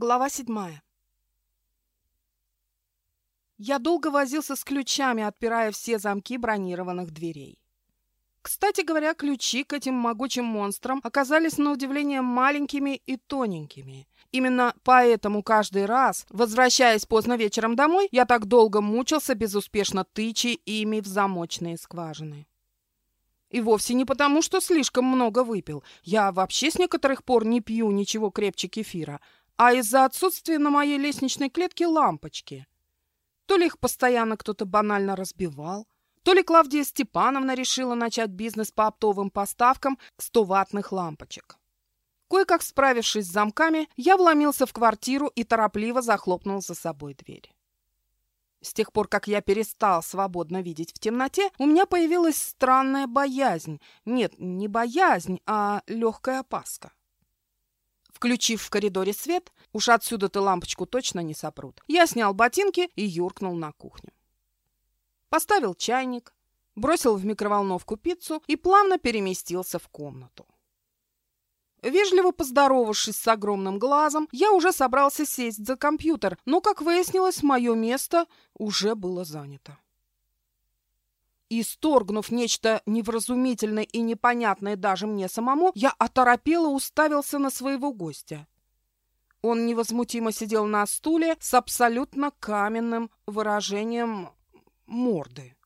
Глава седьмая. Я долго возился с ключами, отпирая все замки бронированных дверей. Кстати говоря, ключи к этим могучим монстрам оказались на удивление маленькими и тоненькими. Именно поэтому каждый раз, возвращаясь поздно вечером домой, я так долго мучился, безуспешно тычи ими в замочные скважины. И вовсе не потому, что слишком много выпил. Я вообще с некоторых пор не пью ничего крепче кефира, а из-за отсутствия на моей лестничной клетке лампочки. То ли их постоянно кто-то банально разбивал, то ли Клавдия Степановна решила начать бизнес по оптовым поставкам 100-ваттных лампочек. Кое-как справившись с замками, я вломился в квартиру и торопливо захлопнул за собой дверь. С тех пор, как я перестал свободно видеть в темноте, у меня появилась странная боязнь. Нет, не боязнь, а легкая опаска. Включив в коридоре свет, уж отсюда-то лампочку точно не сопрут, я снял ботинки и юркнул на кухню. Поставил чайник, бросил в микроволновку пиццу и плавно переместился в комнату. Вежливо поздоровавшись с огромным глазом, я уже собрался сесть за компьютер, но, как выяснилось, мое место уже было занято. Исторгнув нечто невразумительное и непонятное даже мне самому, я оторопело уставился на своего гостя. Он невозмутимо сидел на стуле с абсолютно каменным выражением морды.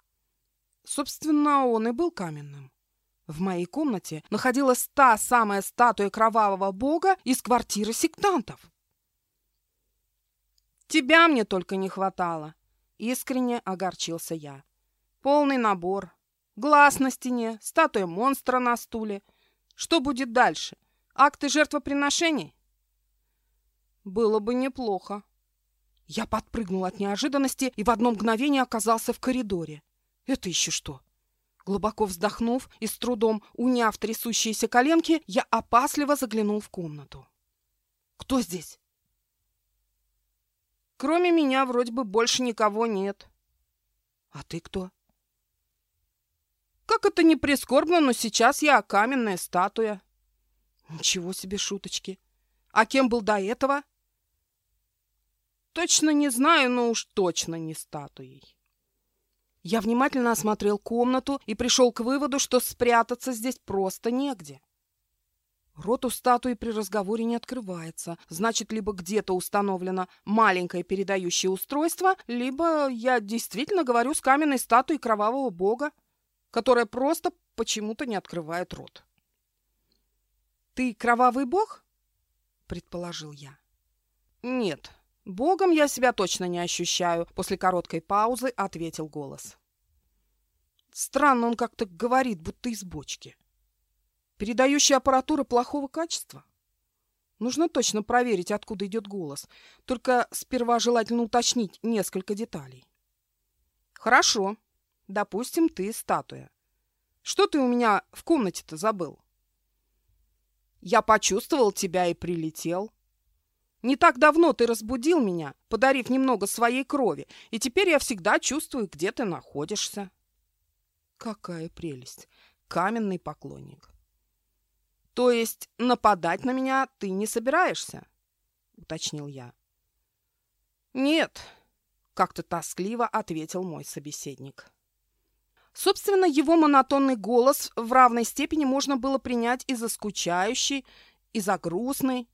Собственно, он и был каменным. В моей комнате находилась та самая статуя кровавого бога из квартиры сектантов. «Тебя мне только не хватало!» — искренне огорчился я. «Полный набор. Глаз на стене, статуя монстра на стуле. Что будет дальше? Акты жертвоприношений?» «Было бы неплохо». Я подпрыгнул от неожиданности и в одно мгновение оказался в коридоре. «Это еще что?» Глубоко вздохнув и с трудом уняв трясущиеся коленки, я опасливо заглянул в комнату. «Кто здесь?» «Кроме меня вроде бы больше никого нет». «А ты кто?» «Как это не прискорбно, но сейчас я каменная статуя». «Ничего себе шуточки! А кем был до этого?» «Точно не знаю, но уж точно не статуей». Я внимательно осмотрел комнату и пришел к выводу, что спрятаться здесь просто негде. Рот у статуи при разговоре не открывается. Значит, либо где-то установлено маленькое передающее устройство, либо я действительно говорю с каменной статуей кровавого бога, которая просто почему-то не открывает рот. «Ты кровавый бог?» — предположил я. «Нет, «Богом я себя точно не ощущаю», — после короткой паузы ответил голос. Странно он как-то говорит, будто из бочки. Передающая аппаратура плохого качества? Нужно точно проверить, откуда идет голос. Только сперва желательно уточнить несколько деталей. Хорошо. Допустим, ты статуя. Что ты у меня в комнате-то забыл? Я почувствовал тебя и прилетел. Не так давно ты разбудил меня, подарив немного своей крови, и теперь я всегда чувствую, где ты находишься. Какая прелесть! Каменный поклонник. То есть нападать на меня ты не собираешься? Уточнил я. Нет, как-то тоскливо ответил мой собеседник. Собственно, его монотонный голос в равной степени можно было принять и за скучающий, и за грустный,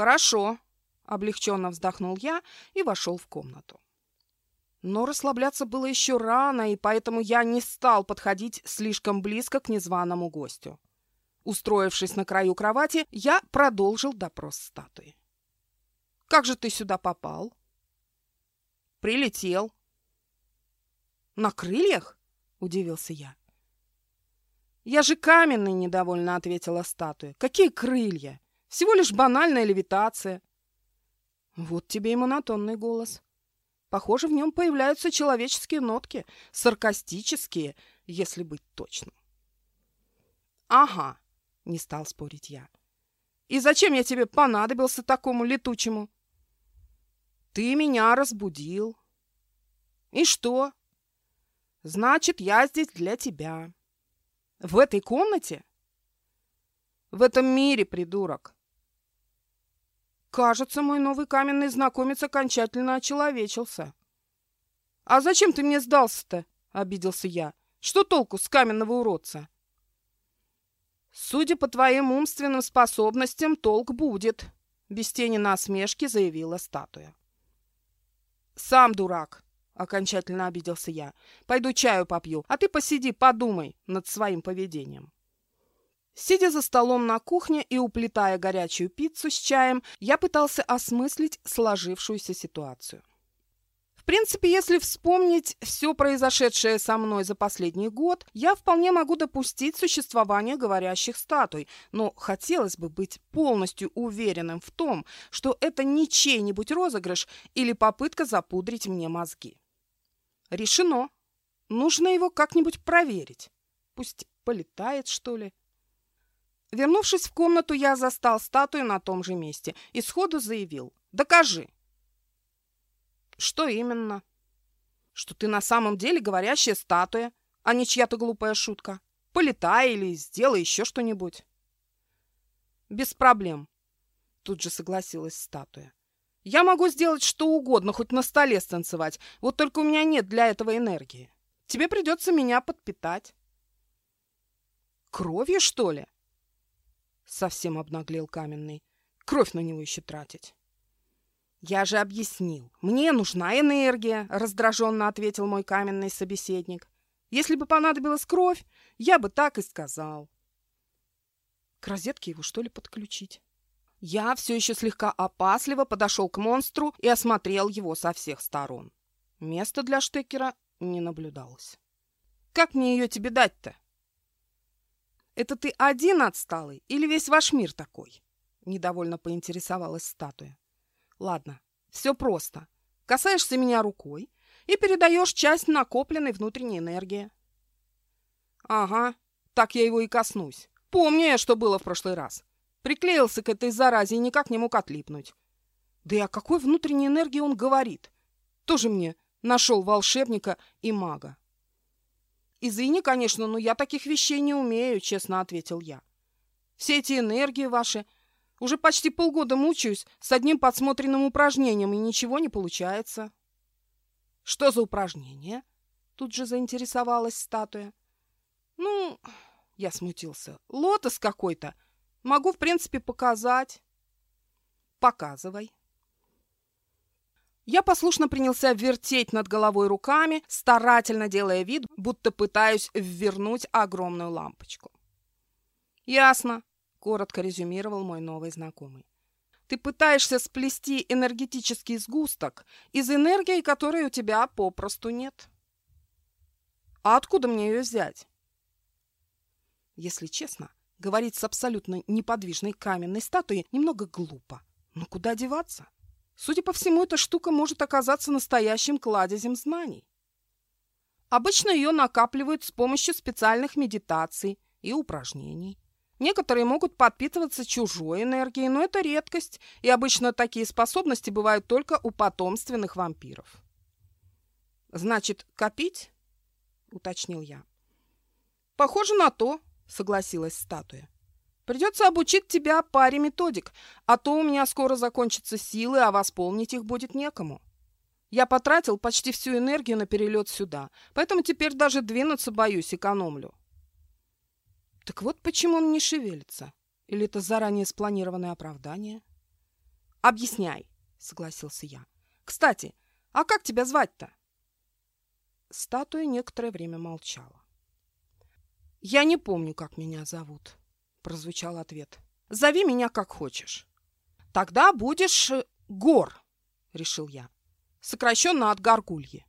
«Хорошо», — облегченно вздохнул я и вошел в комнату. Но расслабляться было еще рано, и поэтому я не стал подходить слишком близко к незваному гостю. Устроившись на краю кровати, я продолжил допрос статуи. «Как же ты сюда попал?» «Прилетел». «На крыльях?» — удивился я. «Я же каменный!» — недовольно ответила статуя. «Какие крылья? Всего лишь банальная левитация. Вот тебе и монотонный голос. Похоже, в нем появляются человеческие нотки, саркастические, если быть точным. Ага, не стал спорить я. И зачем я тебе понадобился такому летучему? Ты меня разбудил. И что? Значит, я здесь для тебя. В этой комнате? В этом мире, придурок. Кажется, мой новый каменный знакомец окончательно очеловечился. «А зачем ты мне сдался-то?» — обиделся я. «Что толку с каменного уродца?» «Судя по твоим умственным способностям, толк будет», — без тени насмешки заявила статуя. «Сам дурак», — окончательно обиделся я. «Пойду чаю попью, а ты посиди, подумай над своим поведением». Сидя за столом на кухне и уплетая горячую пиццу с чаем, я пытался осмыслить сложившуюся ситуацию. В принципе, если вспомнить все произошедшее со мной за последний год, я вполне могу допустить существование говорящих статуй, но хотелось бы быть полностью уверенным в том, что это не чей-нибудь розыгрыш или попытка запудрить мне мозги. Решено. Нужно его как-нибудь проверить. Пусть полетает, что ли. Вернувшись в комнату, я застал статую на том же месте и сходу заявил «Докажи». «Что именно?» «Что ты на самом деле говорящая статуя, а не чья-то глупая шутка. Полетай или сделай еще что-нибудь». «Без проблем», — тут же согласилась статуя. «Я могу сделать что угодно, хоть на столе станцевать, вот только у меня нет для этого энергии. Тебе придется меня подпитать». «Кровью, что ли?» Совсем обнаглел каменный. Кровь на него еще тратить. «Я же объяснил. Мне нужна энергия», — раздраженно ответил мой каменный собеседник. «Если бы понадобилась кровь, я бы так и сказал». К розетке его, что ли, подключить? Я все еще слегка опасливо подошел к монстру и осмотрел его со всех сторон. Места для штекера не наблюдалось. «Как мне ее тебе дать-то?» Это ты один отсталый или весь ваш мир такой?» Недовольно поинтересовалась статуя. «Ладно, все просто. Касаешься меня рукой и передаешь часть накопленной внутренней энергии». «Ага, так я его и коснусь. Помню я, что было в прошлый раз. Приклеился к этой заразе и никак не мог отлипнуть. Да и о какой внутренней энергии он говорит? Тоже мне нашел волшебника и мага. «Извини, конечно, но я таких вещей не умею», — честно ответил я. «Все эти энергии ваши... Уже почти полгода мучаюсь с одним подсмотренным упражнением, и ничего не получается». «Что за упражнение?» — тут же заинтересовалась статуя. «Ну...» — я смутился. «Лотос какой-то. Могу, в принципе, показать». «Показывай». Я послушно принялся вертеть над головой руками, старательно делая вид, будто пытаюсь ввернуть огромную лампочку. «Ясно», — коротко резюмировал мой новый знакомый. «Ты пытаешься сплести энергетический сгусток из энергии, которой у тебя попросту нет». «А откуда мне ее взять?» Если честно, говорить с абсолютно неподвижной каменной статуей немного глупо. Но куда деваться? Судя по всему, эта штука может оказаться настоящим кладезем знаний. Обычно ее накапливают с помощью специальных медитаций и упражнений. Некоторые могут подпитываться чужой энергией, но это редкость, и обычно такие способности бывают только у потомственных вампиров. «Значит, копить?» — уточнил я. «Похоже на то», — согласилась статуя. Придется обучить тебя паре методик, а то у меня скоро закончатся силы, а восполнить их будет некому. Я потратил почти всю энергию на перелет сюда, поэтому теперь даже двинуться боюсь, экономлю. Так вот почему он не шевелится. Или это заранее спланированное оправдание? Объясняй, согласился я. Кстати, а как тебя звать-то? Статуя некоторое время молчала. Я не помню, как меня зовут. — прозвучал ответ. «Зови меня как хочешь». «Тогда будешь э, Гор», — решил я. «Сокращенно от Гаргульи.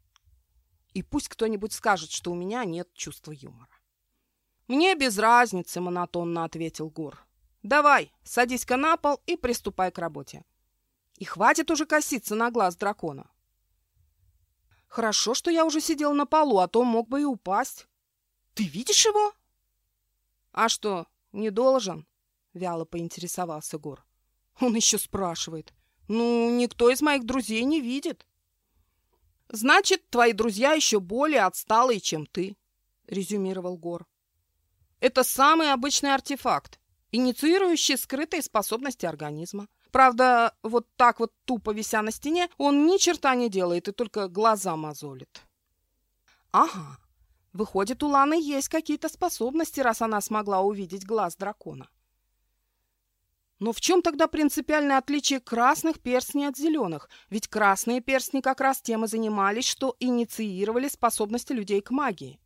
И пусть кто-нибудь скажет, что у меня нет чувства юмора». «Мне без разницы», — монотонно ответил Гор. «Давай, садись-ка на пол и приступай к работе. И хватит уже коситься на глаз дракона». «Хорошо, что я уже сидел на полу, а то мог бы и упасть». «Ты видишь его?» «А что, «Не должен?» — вяло поинтересовался Гор. «Он еще спрашивает. Ну, никто из моих друзей не видит». «Значит, твои друзья еще более отсталые, чем ты», — резюмировал Гор. «Это самый обычный артефакт, инициирующий скрытые способности организма. Правда, вот так вот тупо вися на стене, он ни черта не делает и только глаза мозолит. Ага, выходит, у Ланы есть какие-то способности, раз она смогла увидеть глаз дракона. Но в чем тогда принципиальное отличие красных перстней от зеленых? Ведь красные перстни как раз тем и занимались, что инициировали способности людей к магии.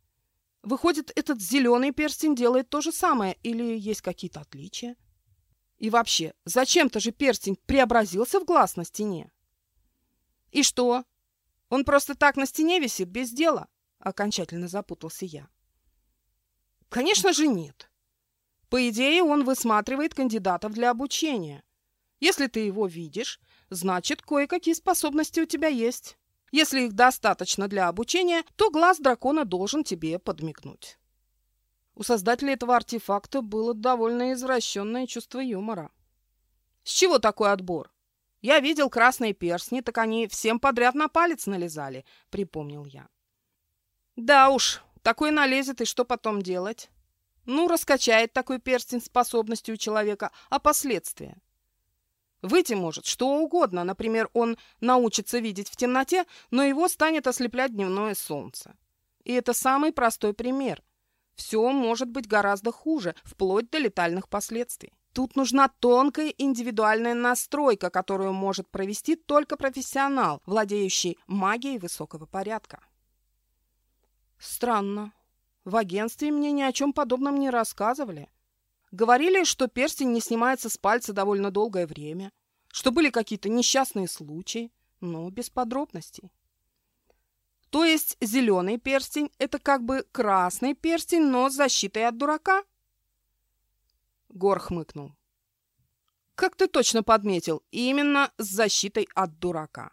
Выходит, этот зеленый перстень делает то же самое, или есть какие-то отличия? И вообще, зачем-то же перстень преобразился в глаз на стене? И что? Он просто так на стене висит, без дела? Окончательно запутался я. Конечно же нет. По идее, он высматривает кандидатов для обучения. Если ты его видишь, значит, кое-какие способности у тебя есть. Если их достаточно для обучения, то глаз дракона должен тебе подмигнуть. У создателя этого артефакта было довольно извращенное чувство юмора. С чего такой отбор? Я видел красные перстни, так они всем подряд на палец налезали, припомнил я. Да уж, такой налезет, и что потом делать? Ну, раскачает такой перстень способности у человека, а последствия? Выйти может что угодно. Например, он научится видеть в темноте, но его станет ослеплять дневное солнце. И это самый простой пример. Все может быть гораздо хуже, вплоть до летальных последствий. Тут нужна тонкая индивидуальная настройка, которую может провести только профессионал, владеющий магией высокого порядка. Странно. В агентстве мне ни о чем подобном не рассказывали. Говорили, что перстень не снимается с пальца довольно долгое время, что были какие-то несчастные случаи, но без подробностей. То есть зеленый перстень – это как бы красный перстень, но с защитой от дурака? Гор хмыкнул. Как ты точно подметил, именно с защитой от дурака.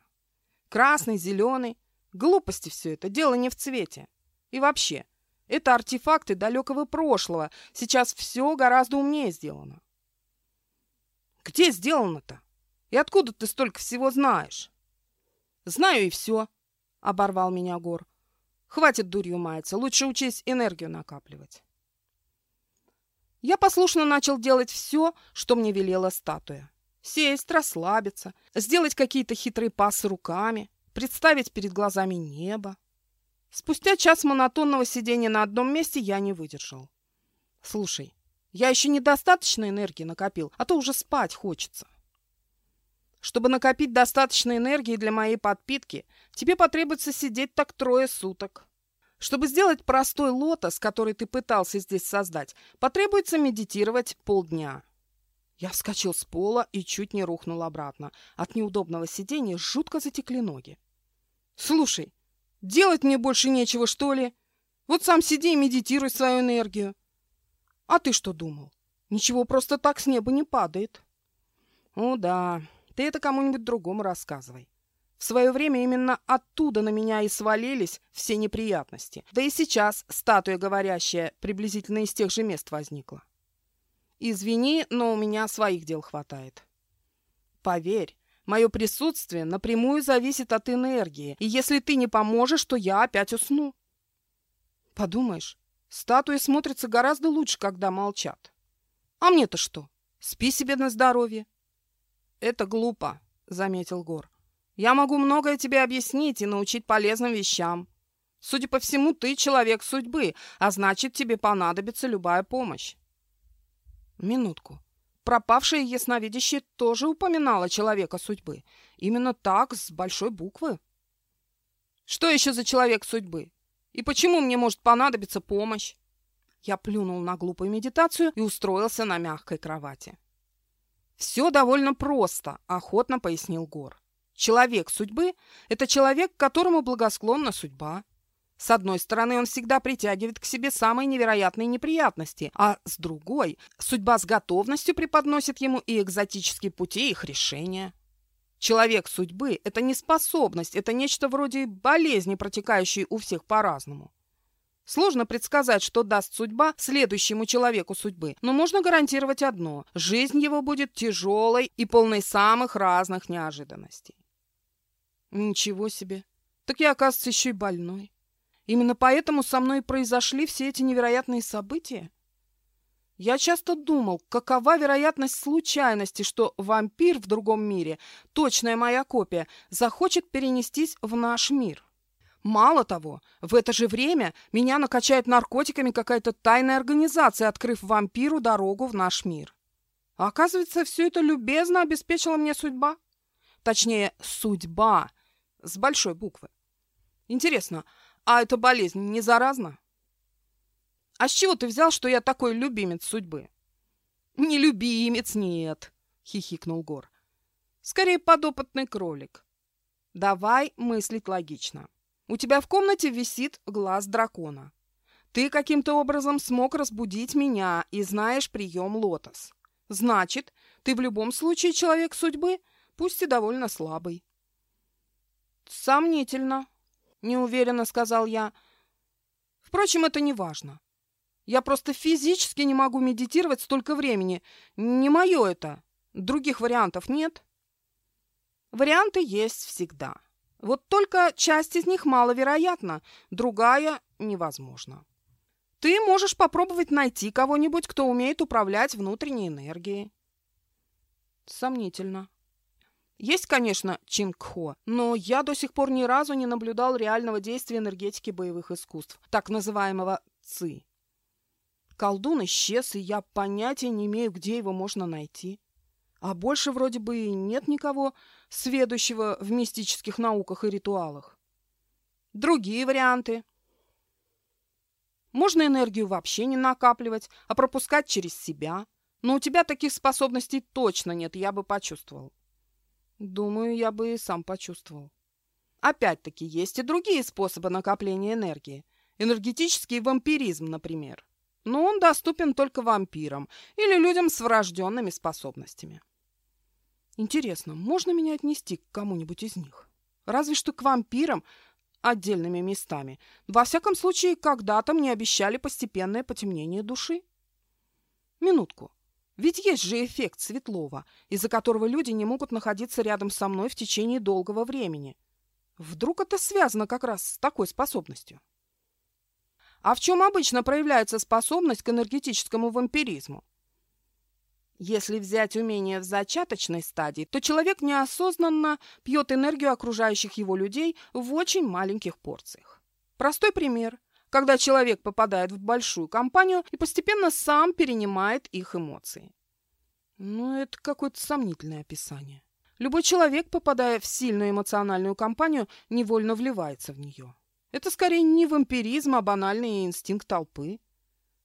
Красный, зеленый. Глупости все это, дело не в цвете. И вообще, это артефакты далекого прошлого. Сейчас все гораздо умнее сделано. Где сделано-то? И откуда ты столько всего знаешь? Знаю и все, оборвал меня Гор. Хватит дурью маяться, лучше учись энергию накапливать. Я послушно начал делать все, что мне велела статуя. Сесть, расслабиться, сделать какие-то хитрые пасы руками, представить перед глазами небо. Спустя час монотонного сидения на одном месте я не выдержал. Слушай, я еще недостаточно энергии накопил, а то уже спать хочется. Чтобы накопить достаточно энергии для моей подпитки, тебе потребуется сидеть так трое суток. Чтобы сделать простой лотос, который ты пытался здесь создать, потребуется медитировать полдня. Я вскочил с пола и чуть не рухнул обратно. От неудобного сидения жутко затекли ноги. Слушай, Делать мне больше нечего, что ли? Вот сам сиди и медитируй свою энергию. А ты что думал? Ничего просто так с неба не падает. О, да, ты это кому-нибудь другому рассказывай. В свое время именно оттуда на меня и свалились все неприятности. Да и сейчас статуя говорящая приблизительно из тех же мест возникла. Извини, но у меня своих дел хватает. Поверь, Мое присутствие напрямую зависит от энергии, и если ты не поможешь, то я опять усну. Подумаешь, статуи смотрятся гораздо лучше, когда молчат. А мне-то что? Спи себе на здоровье. Это глупо, заметил Гор. Я могу многое тебе объяснить и научить полезным вещам. Судя по всему, ты человек судьбы, а значит, тебе понадобится любая помощь. Минутку. Пропавшая ясновидящая тоже упоминала человека судьбы. Именно так, с большой буквы. Что еще за человек судьбы? И почему мне может понадобиться помощь? Я плюнул на глупую медитацию и устроился на мягкой кровати. «Все довольно просто», — охотно пояснил Гор. «Человек судьбы — это человек, которому благосклонна судьба. С одной стороны, он всегда притягивает к себе самые невероятные неприятности, а с другой, судьба с готовностью преподносит ему и экзотические пути их решения. Человек судьбы – это не способность, это нечто вроде болезни, протекающей у всех по-разному. Сложно предсказать, что даст судьба следующему человеку судьбы, но можно гарантировать одно – жизнь его будет тяжелой и полной самых разных неожиданностей. Ничего себе! Так я, оказывается, еще и больной. Именно поэтому со мной произошли все эти невероятные события? Я часто думал, какова вероятность случайности, что вампир в другом мире, точная моя копия, захочет перенестись в наш мир. Мало того, в это же время меня накачает наркотиками какая-то тайная организация, открыв вампиру дорогу в наш мир. Оказывается, все это любезно обеспечила мне судьба. Точнее, судьба с большой буквы. Интересно, а эта болезнь не заразна? А с чего ты взял, что я такой любимец судьбы? Не любимец, нет, хихикнул Гор. Скорее, подопытный кролик. Давай мыслить логично. У тебя в комнате висит глаз дракона. Ты каким-то образом смог разбудить меня и знаешь прием лотос. Значит, ты в любом случае человек судьбы, пусть и довольно слабый. Сомнительно, неуверенно сказал я. Впрочем, это не важно. Я просто физически не могу медитировать столько времени. Не мое это. Других вариантов нет. Варианты есть всегда. Вот только часть из них маловероятна, другая невозможна. Ты можешь попробовать найти кого-нибудь, кто умеет управлять внутренней энергией. Сомнительно. Есть, конечно, Чингхо, но я до сих пор ни разу не наблюдал реального действия энергетики боевых искусств, так называемого ЦИ. Колдун исчез, и я понятия не имею, где его можно найти. А больше вроде бы и нет никого, сведущего в мистических науках и ритуалах. Другие варианты. Можно энергию вообще не накапливать, а пропускать через себя. Но у тебя таких способностей точно нет, я бы почувствовал. Думаю, я бы и сам почувствовал. Опять-таки, есть и другие способы накопления энергии. Энергетический вампиризм, например. Но он доступен только вампирам или людям с врожденными способностями. Интересно, можно меня отнести к кому-нибудь из них? Разве что к вампирам отдельными местами. Во всяком случае, когда-то мне обещали постепенное потемнение души. Минутку. Ведь есть же эффект Светлова, из-за которого люди не могут находиться рядом со мной в течение долгого времени. Вдруг это связано как раз с такой способностью? А в чем обычно проявляется способность к энергетическому вампиризму? Если взять умение в зачаточной стадии, то человек неосознанно пьет энергию окружающих его людей в очень маленьких порциях. Простой пример. Когда человек попадает в большую компанию и постепенно сам перенимает их эмоции. Ну, это какое-то сомнительное описание. Любой человек, попадая в сильную эмоциональную компанию, невольно вливается в нее. Это скорее не вампиризм, а банальный инстинкт толпы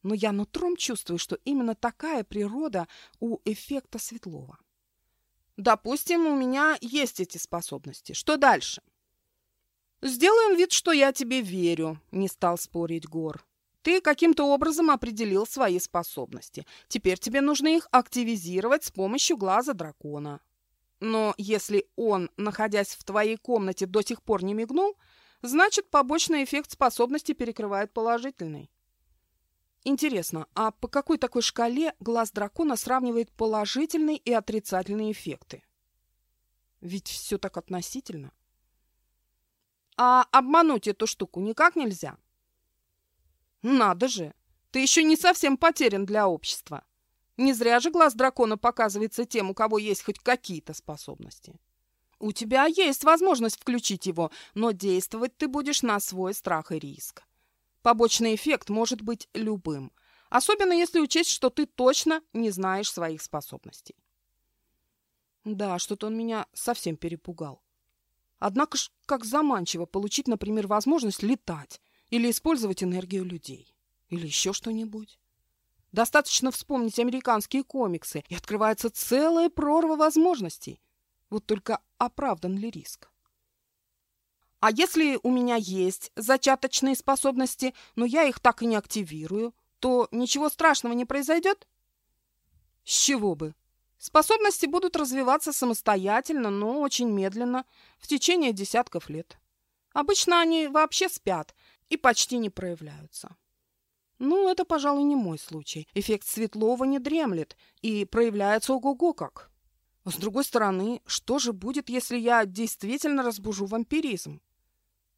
но я нутром чувствую, что именно такая природа у эффекта Светлова. Допустим, у меня есть эти способности. Что дальше? Сделаем вид, что я тебе верю, не стал спорить Гор. Ты каким-то образом определил свои способности. Теперь тебе нужно их активизировать с помощью глаза дракона. Но если он, находясь в твоей комнате, до сих пор не мигнул, значит, побочный эффект способности перекрывает положительный. Интересно, а по какой такой шкале глаз дракона сравнивает положительные и отрицательные эффекты? Ведь все так относительно. А обмануть эту штуку никак нельзя? Надо же, ты еще не совсем потерян для общества. Не зря же глаз дракона показывается тем, у кого есть хоть какие-то способности. У тебя есть возможность включить его, но действовать ты будешь на свой страх и риск. Побочный эффект может быть любым, особенно если учесть, что ты точно не знаешь своих способностей. Да, что-то он меня совсем перепугал. Однако ж, как заманчиво получить, например, возможность летать или использовать энергию людей. Или еще что-нибудь. Достаточно вспомнить американские комиксы, и открывается целая прорва возможностей. Вот только оправдан ли риск? А если у меня есть зачаточные способности, но я их так и не активирую, то ничего страшного не произойдет? С чего бы? Способности будут развиваться самостоятельно, но очень медленно, в течение десятков лет. Обычно они вообще спят и почти не проявляются. Ну, это, пожалуй, не мой случай. Эффект Светлова не дремлет и проявляется ого-го как. С другой стороны, что же будет, если я действительно разбужу вампиризм?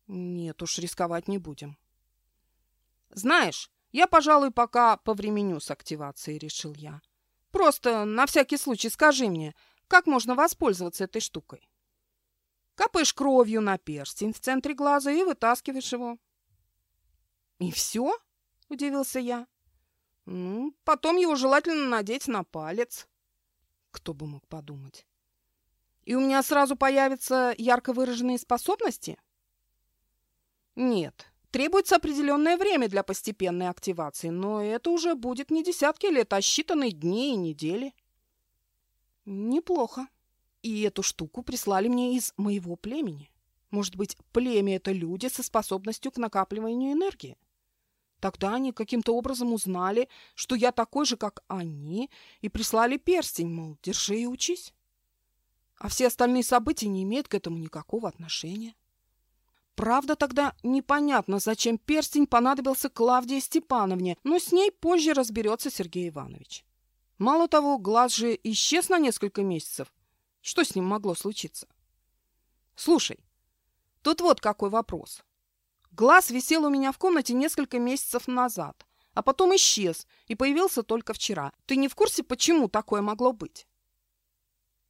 Нет уж, рисковать не будем. Знаешь, Я, пожалуй, пока повременю с активацией, решил я. Просто на всякий случай скажи мне, как можно воспользоваться этой штукой? Капаешь кровью на перстень в центре глаза и вытаскиваешь его. И все? Удивился я. Ну, потом его желательно надеть на палец. Кто бы мог подумать. И у меня сразу появятся ярко выраженные способности? Нет, требуется определенное время для постепенной активации, но это уже будет не десятки лет, а считанные дни и недели. Неплохо. И эту штуку прислали мне из моего племени. Может быть, племя — это люди со способностью к накапливанию энергии? Тогда они каким-то образом узнали, что я такой же, как они, и прислали перстень, мол, держи и учись. А все остальные события не имеют к этому никакого отношения. Правда, тогда непонятно, зачем перстень понадобился Клавдии Степановне, но с ней позже разберется Сергей Иванович. Мало того, глаз же исчез на несколько месяцев. Что с ним могло случиться? Слушай, тут вот какой вопрос. Глаз висел у меня в комнате несколько месяцев назад, а потом исчез и появился только вчера. Ты не в курсе, почему такое могло быть?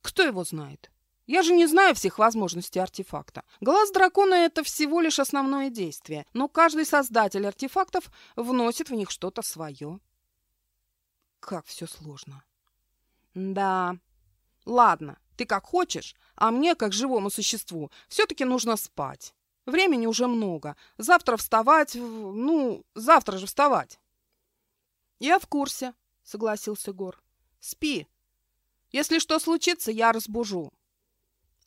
Кто его знает? Я же не знаю всех возможностей артефакта. Глаз дракона — это всего лишь основное действие, но каждый создатель артефактов вносит в них что-то свое. Как все сложно. Да. Ладно, ты как хочешь, а мне, как живому существу, все-таки нужно спать. Времени уже много. Завтра вставать... Ну, завтра же вставать. Я в курсе, согласился Гор. Спи. Если что случится, я разбужу.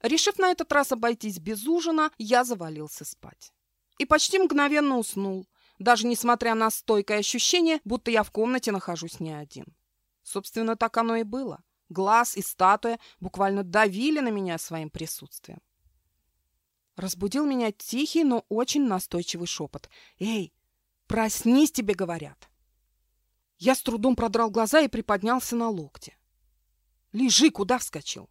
Решив на этот раз обойтись без ужина, я завалился спать. И почти мгновенно уснул, даже несмотря на стойкое ощущение, будто я в комнате нахожусь не один. Собственно, так оно и было. Глаз и статуя буквально давили на меня своим присутствием. Разбудил меня тихий, но очень настойчивый шепот. «Эй, проснись, тебе говорят!» Я с трудом продрал глаза и приподнялся на локте. «Лежи, куда вскочил?»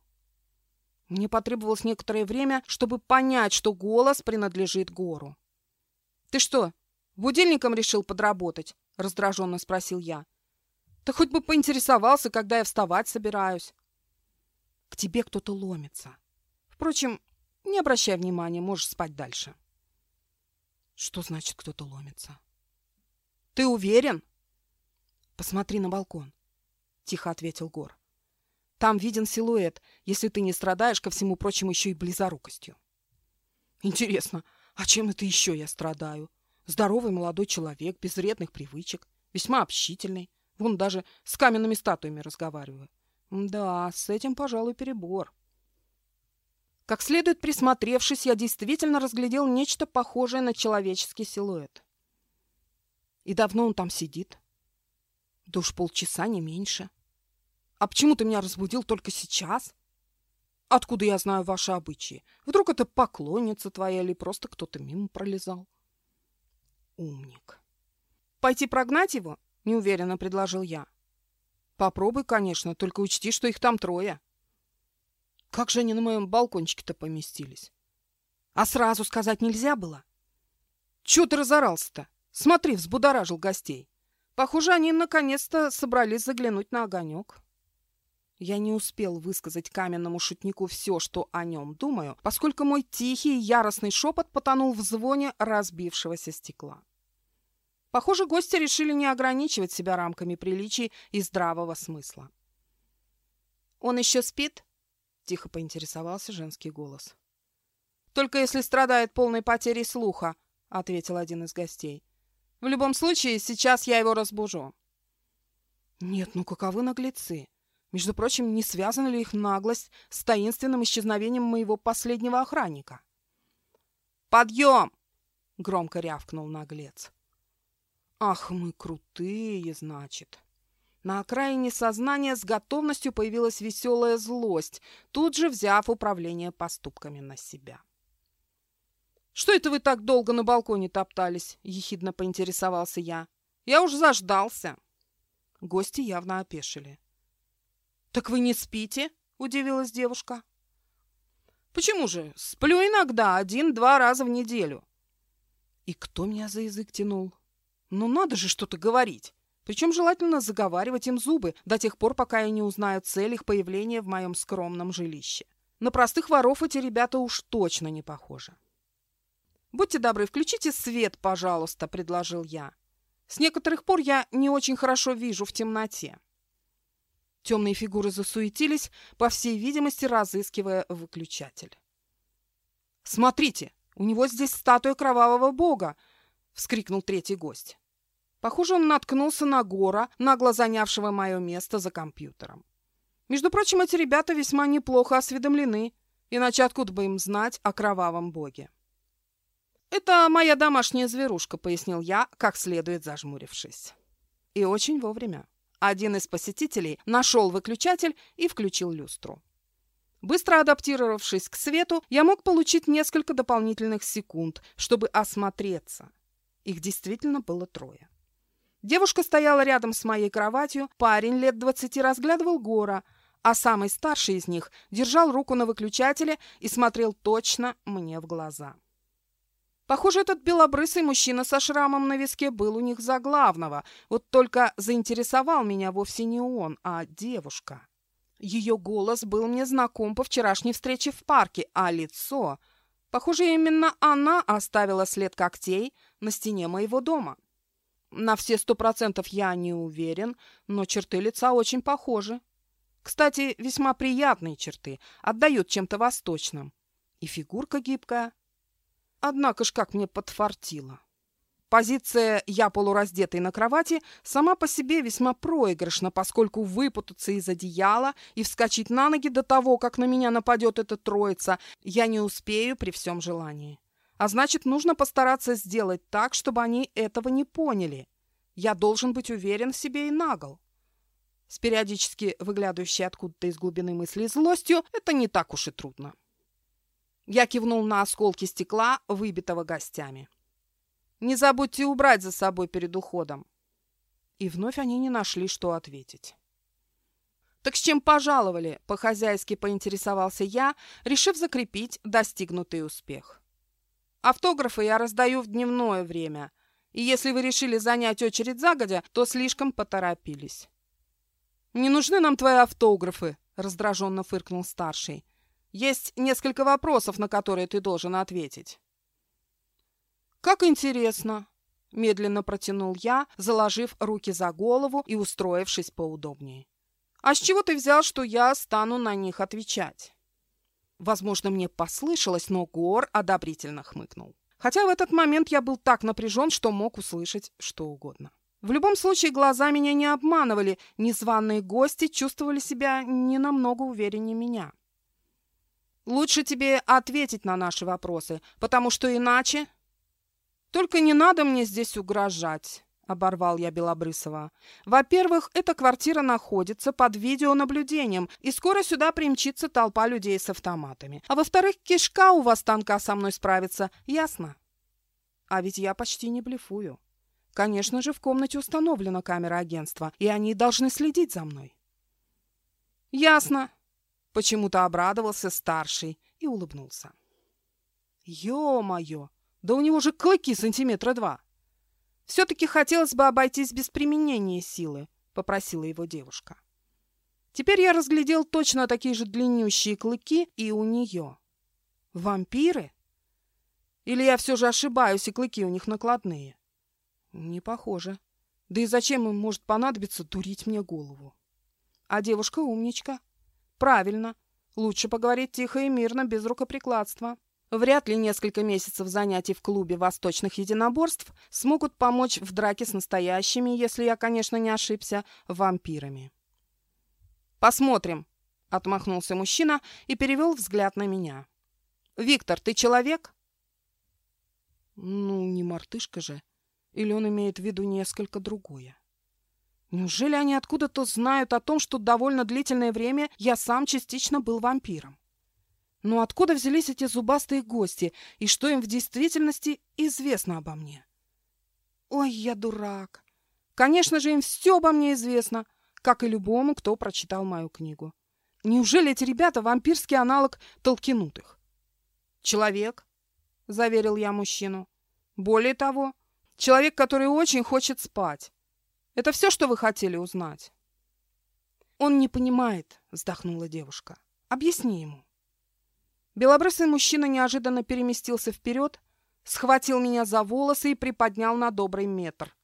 Мне потребовалось некоторое время, чтобы понять, что голос принадлежит Гору. «Ты что, будильником решил подработать?» — раздраженно спросил я. «Ты хоть бы поинтересовался, когда я вставать собираюсь». «К тебе кто-то ломится. Впрочем, не обращай внимания, можешь спать дальше. Что значит кто-то ломится? Ты уверен? Посмотри на балкон, тихо ответил Гор. Там виден силуэт, если ты не страдаешь, ко всему прочему, еще и близорукостью. Интересно, а чем это еще я страдаю? Здоровый молодой человек, без вредных привычек, весьма общительный. Вон даже с каменными статуями разговариваю. Да, с этим, пожалуй, перебор. Как следует присмотревшись, я действительно разглядел нечто похожее на человеческий силуэт. И давно он там сидит? Да уж полчаса, не меньше. А почему ты меня разбудил только сейчас? Откуда я знаю ваши обычаи? Вдруг это поклонница твоя или просто кто-то мимо пролезал? Умник. Пойти прогнать его? Неуверенно предложил я. Попробуй, конечно, только учти, что их там трое. Как же они на моем балкончике-то поместились? А сразу сказать нельзя было? Чего ты разорался-то? Смотри, взбудоражил гостей. Похоже, они наконец-то собрались заглянуть на огонек. Я не успел высказать каменному шутнику все, что о нем думаю, поскольку мой тихий яростный шепот потонул в звоне разбившегося стекла. Похоже, гости решили не ограничивать себя рамками приличий и здравого смысла. «Он еще спит?» — тихо поинтересовался женский голос. «Только если страдает полной потерей слуха», — ответил один из гостей. «В любом случае, сейчас я его разбужу». «Нет, ну каковы наглецы? Между прочим, не связана ли их наглость с таинственным исчезновением моего последнего охранника?» «Подъем!» — громко рявкнул наглец. «Ах, мы крутые, значит!» На окраине сознания с готовностью появилась веселая злость, тут же взяв управление поступками на себя. «Что это вы так долго на балконе топтались?» – ехидно поинтересовался я. «Я уж заждался». Гости явно опешили. «Так вы не спите?» – удивилась девушка. «Почему же? Сплю иногда, один-два раза в неделю». «И кто меня за язык тянул?» Но надо же что-то говорить. Причем желательно заговаривать им зубы до тех пор, пока я не узнаю цель их появления в моем скромном жилище. На простых воров эти ребята уж точно не похожи. «Будьте добры, включите свет, пожалуйста», — предложил я. «С некоторых пор я не очень хорошо вижу в темноте». Темные фигуры засуетились, по всей видимости, разыскивая выключатель. «Смотрите, у него здесь статуя кровавого бога!» — вскрикнул третий гость. Похоже, он наткнулся на Гора, нагло занявшего мое место за компьютером. Между прочим, эти ребята весьма неплохо осведомлены, иначе откуда бы им знать о кровавом боге? «Это моя домашняя зверушка», — пояснил я, как следует зажмурившись. И очень вовремя. Один из посетителей нашел выключатель и включил люстру. Быстро адаптировавшись к свету, я мог получить несколько дополнительных секунд, чтобы осмотреться. Их действительно было трое. Девушка стояла рядом с моей кроватью, парень лет двадцати разглядывал гора, а самый старший из них держал руку на выключателе и смотрел точно мне в глаза. Похоже, этот белобрысый мужчина со шрамом на виске был у них за главного, вот только заинтересовал меня вовсе не он, а девушка. Ее голос был мне знаком по вчерашней встрече в парке, а лицо... Похоже, именно она оставила след когтей на стене моего дома. На все сто процентов я не уверен, но черты лица очень похожи. Кстати, весьма приятные черты, отдают чем-то восточным. И фигурка гибкая. Однако ж как мне подфартило. Позиция «я полураздетый на кровати» сама по себе весьма проигрышна, поскольку выпутаться из одеяла и вскочить на ноги до того, как на меня нападет эта троица, я не успею при всем желании. А значит, нужно постараться сделать так, чтобы они этого не поняли. Я должен быть уверен в себе и нагл. С периодически выглядывающей откуда-то из глубины мысли злостью это не так уж и трудно. Я кивнул на осколки стекла, выбитого гостями. Не забудьте убрать за собой перед уходом. И вновь они не нашли, что ответить. «Так с чем пожаловали?» — по-хозяйски поинтересовался я, решив закрепить достигнутый успех. «Автографы я раздаю в дневное время, и если вы решили занять очередь загодя, то слишком поторопились». «Не нужны нам твои автографы», — раздраженно фыркнул старший. «Есть несколько вопросов, на которые ты должен ответить». «Как интересно!» — медленно протянул я, заложив руки за голову и устроившись поудобнее. «А с чего ты взял, что я стану на них отвечать?» Возможно, мне послышалось, но Гор одобрительно хмыкнул. Хотя в этот момент я был так напряжен, что мог услышать что угодно. В любом случае, глаза меня не обманывали, незваные гости чувствовали себя не намного увереннее меня. «Лучше тебе ответить на наши вопросы, потому что иначе «Только не надо мне здесь угрожать», — оборвал я Белобрысова. «Во-первых, эта квартира находится под видеонаблюдением, и скоро сюда примчится толпа людей с автоматами. А во-вторых, кишка у вас танка со мной справится, ясно?» А ведь я почти не блефую. Конечно же, в комнате установлена камера агентства, и они должны следить за мной. «Ясно», — почему-то обрадовался старший и улыбнулся. «Ё-моё!» Да у него же клыки сантиметра два. Все-таки хотелось бы обойтись без применения силы, попросила его девушка. Теперь я разглядел точно такие же длиннющие клыки и у нее. Вампиры? Или я все же ошибаюсь, и клыки у них накладные? Не похоже. Да и зачем им может понадобиться дурить мне голову? А девушка умничка. Правильно. Лучше поговорить тихо и мирно, без рукоприкладства. Вряд ли несколько месяцев занятий в клубе восточных единоборств смогут помочь в драке с настоящими, если я, конечно, не ошибся, вампирами. «Посмотрим», — отмахнулся мужчина и перевел взгляд на меня. «Виктор, ты человек?» «Ну, не мартышка же. Или он имеет в виду несколько другое?» Неужели они откуда-то знают о том, что довольно длительное время я сам частично был вампиром? Но откуда взялись эти зубастые гости, и что им в действительности известно обо мне? Ой, я дурак. Конечно же, им все обо мне известно, как и любому, кто прочитал мою книгу. Неужели эти ребята вампирский аналог толкинутых? Человек, заверил я мужчину. Более того, Человек, который очень хочет спать. Это все, что вы хотели узнать?» «Он не понимает», — вздохнула девушка. «Объясни ему». Белобрысый мужчина неожиданно переместился вперед, схватил меня за волосы и приподнял на добрый метр.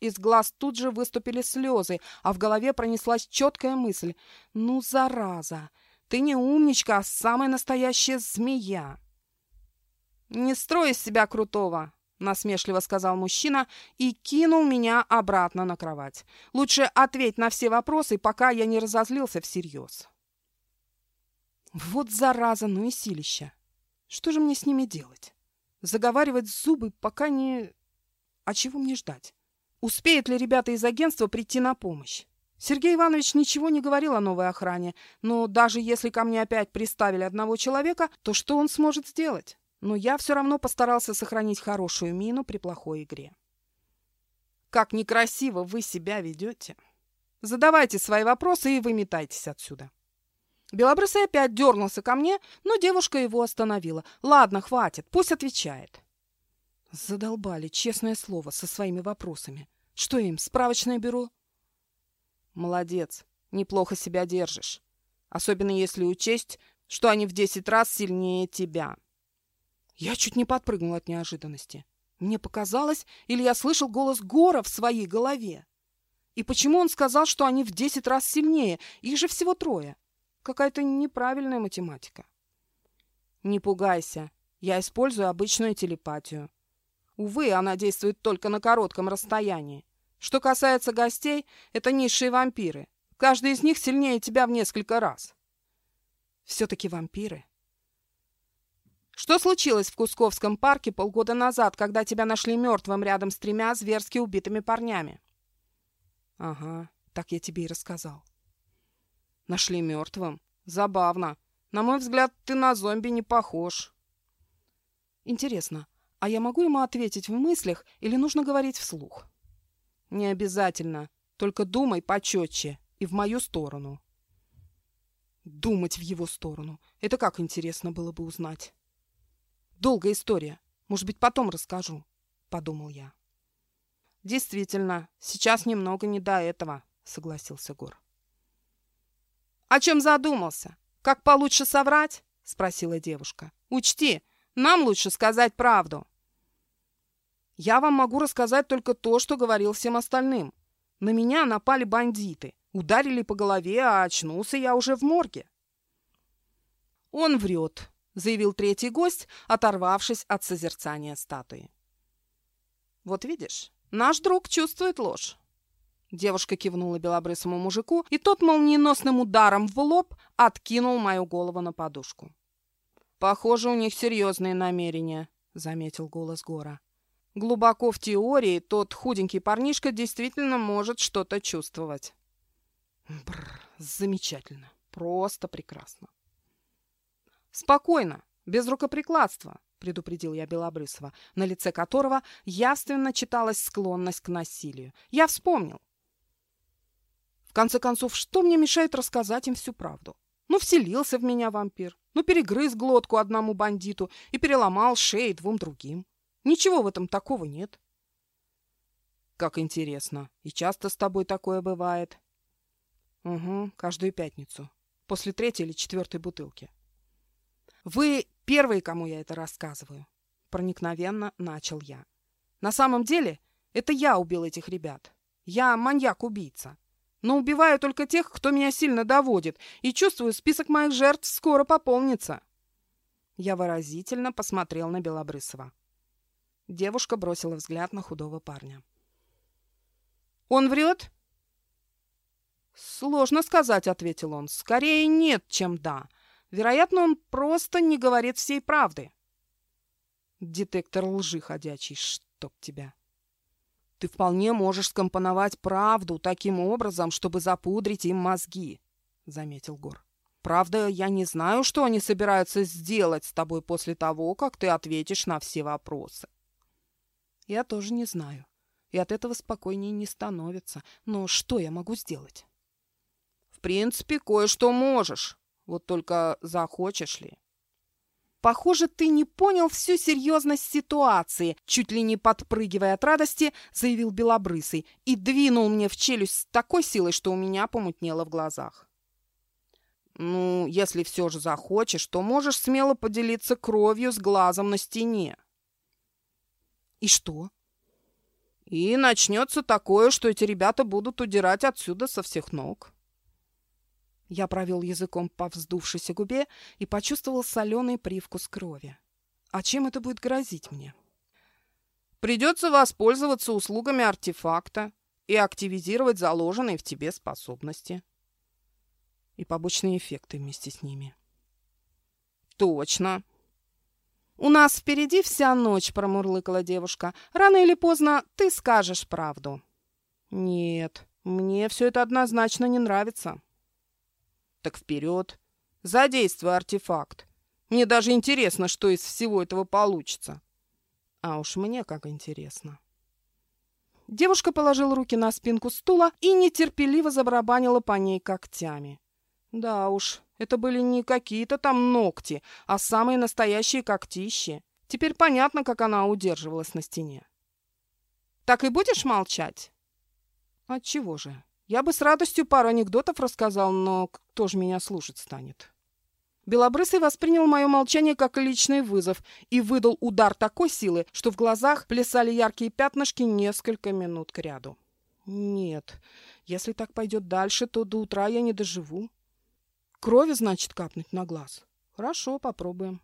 Из глаз тут же выступили слезы, а в голове пронеслась четкая мысль. «Ну, зараза! Ты не умничка, а самая настоящая змея!» «Не строй из себя крутого!» — насмешливо сказал мужчина и кинул меня обратно на кровать. «Лучше ответь на все вопросы, пока я не разозлился всерьез». Вот зараза, ну и силища. Что же мне с ними делать? Заговаривать зубы, пока не... А чего мне ждать? Успеют ли ребята из агентства прийти на помощь? Сергей Иванович ничего не говорил о новой охране, но даже если ко мне опять приставили одного человека, то что он сможет сделать? Но я все равно постарался сохранить хорошую мину при плохой игре. Как некрасиво вы себя ведете. Задавайте свои вопросы и выметайтесь отсюда. Белобрысый опять дернулся ко мне, но девушка его остановила. «Ладно, хватит, пусть отвечает». Задолбали, честное слово, со своими вопросами. Что им, справочное бюро? Молодец, неплохо себя держишь. Особенно если учесть, что они в десять раз сильнее тебя. Я чуть не подпрыгнул от неожиданности. Мне показалось, или я слышал голос Гора в своей голове. И почему он сказал, что они в десять раз сильнее? Их же всего трое. Какая-то неправильная математика. Не пугайся. Я использую обычную телепатию. Увы, она действует только на коротком расстоянии. Что касается гостей, это низшие вампиры. Каждый из них сильнее тебя в несколько раз. Все-таки вампиры. Что случилось в Кусковском парке полгода назад, когда тебя нашли мертвым рядом с тремя зверски убитыми парнями? Ага, так я тебе и рассказал. Нашли мертвым? Забавно. На мой взгляд, ты на зомби не похож. Интересно, а я могу ему ответить в мыслях или нужно говорить вслух? Не обязательно. Только думай почетче и в мою сторону. Думать в его сторону. Это как интересно было бы узнать. Долгая история. Может быть, потом расскажу, подумал я. Действительно, сейчас немного не до этого, согласился Гор. «О чем задумался? Как получше соврать?» — спросила девушка. «Учти, нам лучше сказать правду». «Я вам могу рассказать только то, что говорил всем остальным. На меня напали бандиты, ударили по голове, а очнулся я уже в морге». «Он врет», — заявил третий гость, оторвавшись от созерцания статуи. «Вот видишь, наш друг чувствует ложь. Девушка кивнула белобрысому мужику, и тот молниеносным ударом в лоб откинул мою голову на подушку. «Похоже, у них серьезные намерения», — заметил голос Гора. «Глубоко в теории тот худенький парнишка действительно может что-то чувствовать». Бррр, замечательно, просто прекрасно. «Спокойно, без рукоприкладства», — предупредил я Белобрысова, на лице которого явственно читалась склонность к насилию. «Я вспомнил. В конце концов, что мне мешает рассказать им всю правду? Ну, вселился в меня вампир, ну, перегрыз глотку одному бандиту и переломал шеи двум другим. Ничего в этом такого нет. Как интересно. И часто с тобой такое бывает? Угу, каждую пятницу. После третьей или четвертой бутылки. Вы первые, кому я это рассказываю. Проникновенно начал я. На самом деле, это я убил этих ребят. Я маньяк-убийца. Но убиваю только тех, кто меня сильно доводит, и чувствую, список моих жертв скоро пополнится. Я выразительно посмотрел на Белобрысова. Девушка бросила взгляд на худого парня. «Он врет?» «Сложно сказать», — ответил он. «Скорее нет, чем да. Вероятно, он просто не говорит всей правды». «Детектор лжи ходячий, чтоб тебя!» Ты вполне можешь скомпоновать правду таким образом, чтобы запудрить им мозги, — заметил Гор. Правда, я не знаю, что они собираются сделать с тобой после того, как ты ответишь на все вопросы. Я тоже не знаю. И от этого спокойнее не становится. Но что я могу сделать? В принципе, кое-что можешь. Вот только захочешь ли? Похоже, ты не понял всю серьезность ситуации, чуть ли не подпрыгивая от радости, заявил Белобрысый и двинул мне в челюсть с такой силой, что у меня помутнело в глазах. Ну, если все же захочешь, то можешь смело поделиться кровью с глазом на стене. И что? И начнется такое, что эти ребята будут удирать отсюда со всех ног. Я провел языком по вздувшейся губе и почувствовал соленый привкус крови. А чем это будет грозить мне? Придется воспользоваться услугами артефакта и активизировать заложенные в тебе способности. И побочные эффекты вместе с ними. Точно. У нас впереди вся ночь, промурлыкала девушка. Рано или поздно ты скажешь правду. Нет, мне все это однозначно не нравится. Так вперед. Задействуй артефакт. Мне даже интересно, что из всего этого получится. А уж мне как интересно. Девушка положила руки на спинку стула и нетерпеливо забарабанила по ней когтями. Да уж, это были не какие-то там ногти, а самые настоящие когтищи. Теперь понятно, как она удерживалась на стене. «Так и будешь молчать?» «Отчего же? Я бы с радостью пару анекдотов рассказал, но кто же меня слушать станет? Белобрысый воспринял мое молчание как личный вызов и выдал удар такой силы, что в глазах плясали яркие пятнышки несколько минут кряду. Нет, если так пойдет дальше, то до утра я не доживу. Крови, значит, капнуть на глаз. Хорошо, попробуем.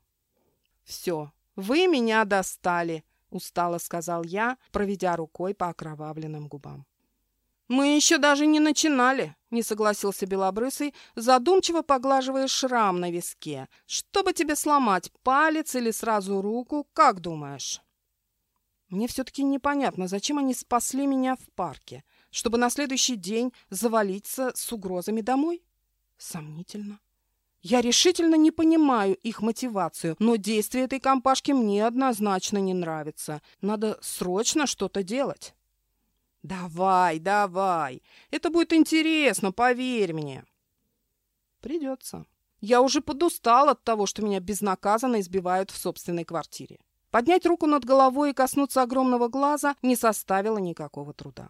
Все, вы меня достали, устало сказал я, проведя рукой по окровавленным губам. «Мы еще даже не начинали», — не согласился Белобрысый, задумчиво поглаживая шрам на виске. «Чтобы тебе сломать, палец или сразу руку, как думаешь?» Мне все-таки непонятно, зачем они спасли меня в парке, чтобы на следующий день завалиться с угрозами домой? Сомнительно. Я решительно не понимаю их мотивацию, но действие этой компашки мне однозначно не нравится. Надо срочно что-то делать. «Давай, давай! Это будет интересно, поверь мне!» «Придется. Я уже подустал от того, что меня безнаказанно избивают в собственной квартире. Поднять руку над головой и коснуться огромного глаза не составило никакого труда.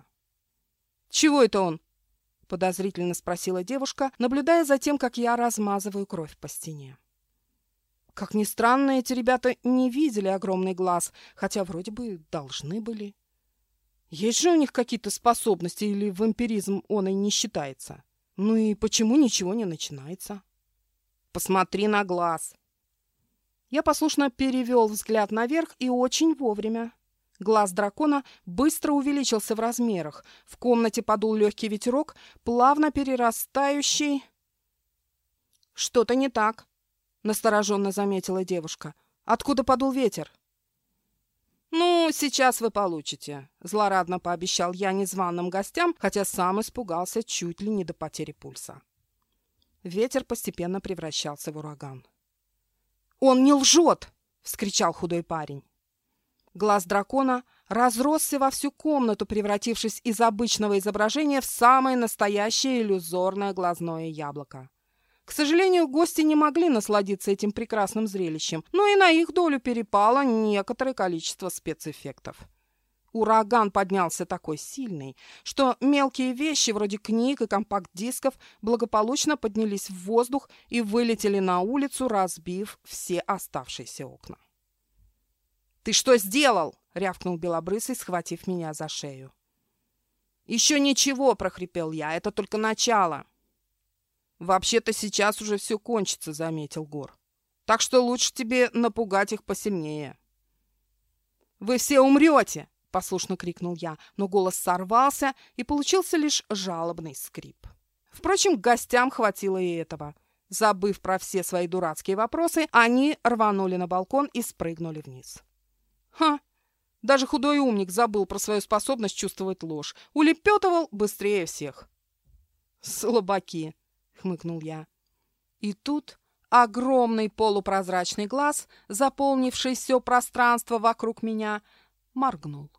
«Чего это он?» — подозрительно спросила девушка, наблюдая за тем, как я размазываю кровь по стене. Как ни странно, эти ребята не видели огромный глаз, хотя вроде бы должны были. Есть же у них какие-то способности, или вампиризм он и не считается? Ну и почему ничего не начинается? Посмотри на глаз. Я послушно перевел взгляд наверх и очень вовремя. Глаз дракона быстро увеличился в размерах. В комнате подул легкий ветерок, плавно перерастающий... «Что-то не так», — настороженно заметила девушка. «Откуда подул ветер?» «Ну, сейчас вы получите», — злорадно пообещал я незваным гостям, хотя сам испугался чуть ли не до потери пульса. Ветер постепенно превращался в ураган. «Он не лжет!» — вскричал худой парень. Глаз дракона разросся во всю комнату, превратившись из обычного изображения в самое настоящее иллюзорное глазное яблоко. К сожалению, гости не могли насладиться этим прекрасным зрелищем, но и на их долю перепало некоторое количество спецэффектов. Ураган поднялся такой сильный, что мелкие вещи вроде книг и компакт-дисков благополучно поднялись в воздух и вылетели на улицу, разбив все оставшиеся окна. «Ты что сделал?» — рявкнул Белобрысый, схватив меня за шею. «Еще ничего!» — прохрипел я. «Это только начало!» «Вообще-то сейчас уже все кончится», — заметил Гор. «Так что лучше тебе напугать их посильнее». «Вы все умрете!» — послушно крикнул я, но голос сорвался, и получился лишь жалобный скрип. Впрочем, гостям хватило и этого. Забыв про все свои дурацкие вопросы, они рванули на балкон и спрыгнули вниз. «Ха! Даже худой умник забыл про свою способность чувствовать ложь. Улепетывал быстрее всех». «Слабаки!» — хмыкнул я. И тут огромный полупрозрачный глаз, заполнивший все пространство вокруг меня, моргнул.